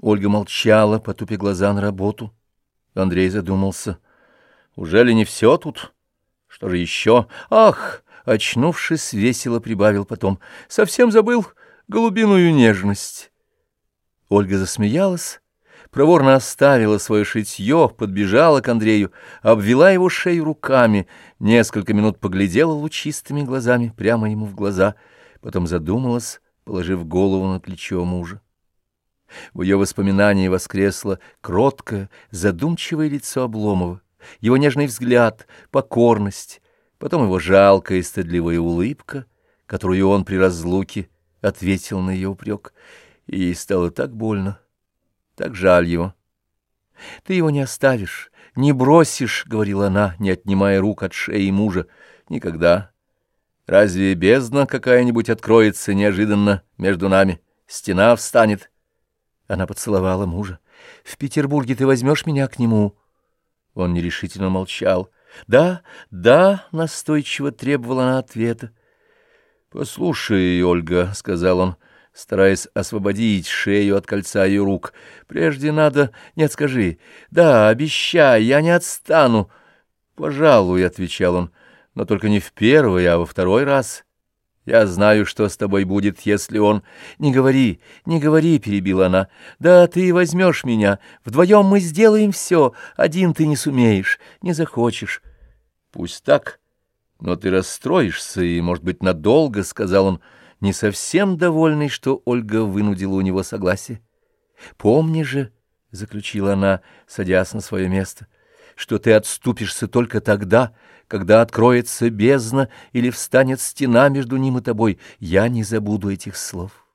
Ольга молчала, потупя глаза на работу. Андрей задумался. Уже ли не все тут? Что же еще? Ах! Очнувшись, весело прибавил потом. Совсем забыл голубиную нежность. Ольга засмеялась, проворно оставила свое шитье, подбежала к Андрею, обвела его шею руками, несколько минут поглядела лучистыми глазами прямо ему в глаза, потом задумалась, положив голову на плечо мужа. В ее воспоминании воскресло кроткое, задумчивое лицо Обломова, его нежный взгляд, покорность, потом его жалкая и стыдливая улыбка, которую он при разлуке ответил на ее упрек, и стало так больно, так жаль его. «Ты его не оставишь, не бросишь», — говорила она, не отнимая рук от шеи мужа, — «никогда». Разве бездна какая-нибудь откроется неожиданно между нами? Стена встанет. Она поцеловала мужа. В Петербурге ты возьмешь меня к нему? Он нерешительно молчал. Да, да, настойчиво требовала она ответа. Послушай, Ольга, сказал он, стараясь освободить шею от кольца ее рук. Прежде надо... Нет, скажи. Да, обещай, я не отстану. Пожалуй, отвечал он но только не в первый, а во второй раз. Я знаю, что с тобой будет, если он... Не говори, не говори, — перебила она. Да ты возьмешь меня, вдвоем мы сделаем все, один ты не сумеешь, не захочешь. Пусть так, но ты расстроишься, и, может быть, надолго, — сказал он, не совсем довольный, что Ольга вынудила у него согласие. Помни же, — заключила она, садясь на свое место, — что ты отступишься только тогда, — когда откроется бездна или встанет стена между ним и тобой, я не забуду этих слов.